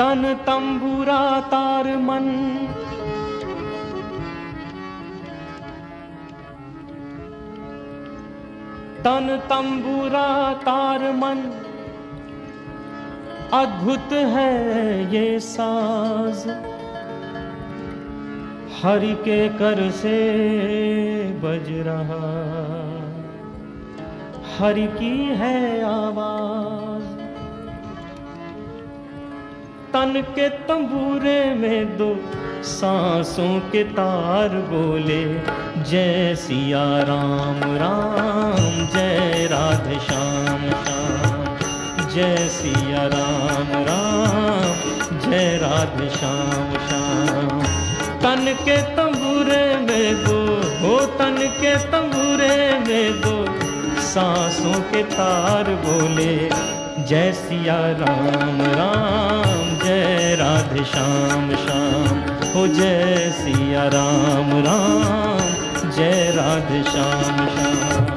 तन तंबूरा तार मन। तन तंबूरा तार मन। अद्भुत है ये साज। हरि के कर से बज रहा। हरि की है आवाज़। तन के तंबूरे में दो सांसों के तार बोले, जय सिया राम राम, जय राधे श्याम श्याम। जय सिया राम राम, जय राधे श्याम श्याम। तन के तंबूरे में दो, हो तन के तंबूरे में दो सांसों के तार बोले, जय सिया राम राम राधे श्याम श्याम, हो जय सिया राम राम, जय राधे श्याम श्याम।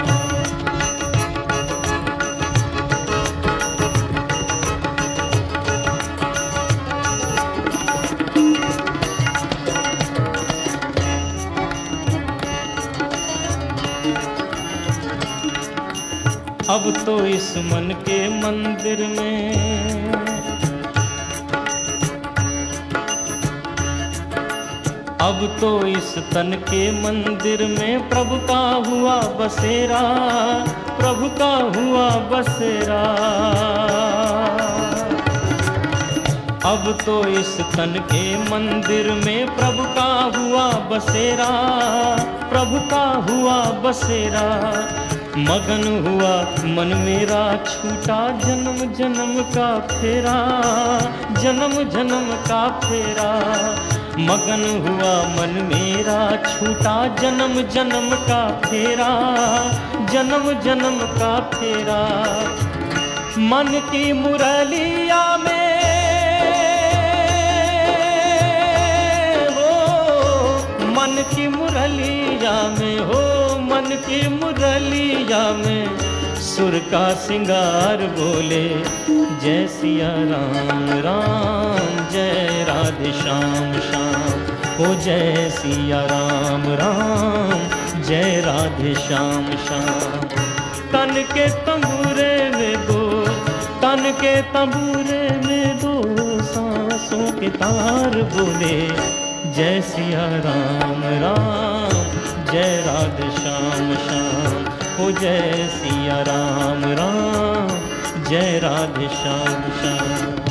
अब तो इस मन के मंदिर में अब तो इस तन के मंदिर में प्रभु का हुआ बसेरा, प्रभु का हुआ बसेरा। अब तो इस तन के मंदिर में प्रभु का हुआ बसेरा, प्रभु का हुआ बसेरा। मगन हुआ, मन मेरा छूटा, जन्म जन्म का फेरा, जन्म जन्म का फेरा। मगन हुआ मन मेरा, छूटा जन्म जन्म का फेरा, जन्म जन्म का फेरा। मन की मुरलिया में हो, मन की मुरलिया में हो, मन की मुरलिया में सुर का सिंगार बोले, जय सिया राम राम, जय राधे श्याम श्याम। हो जय सिया राम राम, जय राधे श्याम श्याम। तन के तंबूरे में दो, तन के तंबूरे में दो सांसों के तार बोले, जय सिया राम राम, जय राधे श्याम श्याम। हो जय सिया राम राम, जय राधे श्याम श्याम।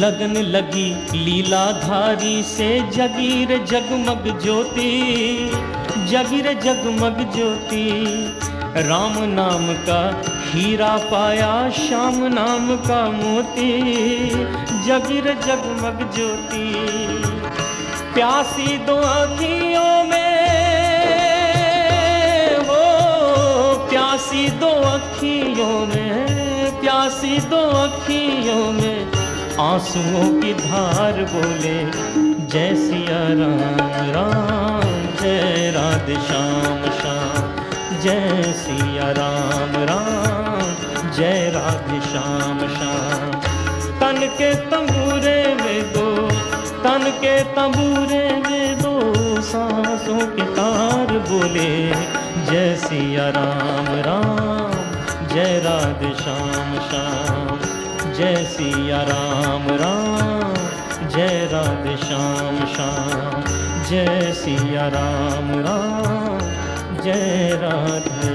लगन लगी लीलाधारी से जगीर जगमग ज्योति। जगीर जगमग ज्योति। राम नाम का हीरा पाया, श्याम नाम का मोती। जगीर जगमग ज्योति। प्यासी दो आँखियों में वो प्यासी दो अखियों में, प्यासी दो अखियों में। आंसुओं की धार बोले जय सिया राम राम। जय राधे श्याम श्याम जय सिया राम राम, जय राधे श्याम श्याम तन के तंबूरे में दो, तन के तंबूरे में दो सांसों के तार बोले। जय सिया राम राम, जय राधे श्याम श्याम जय सिया राम राम, जय राधे श्याम श्याम जय सिया राम राम जय राधे